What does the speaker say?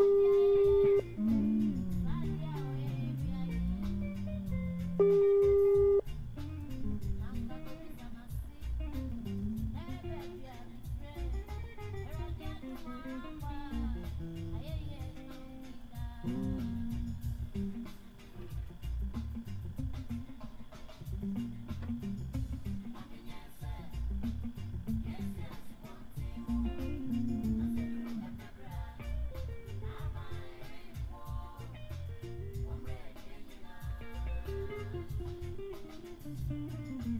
Yeah.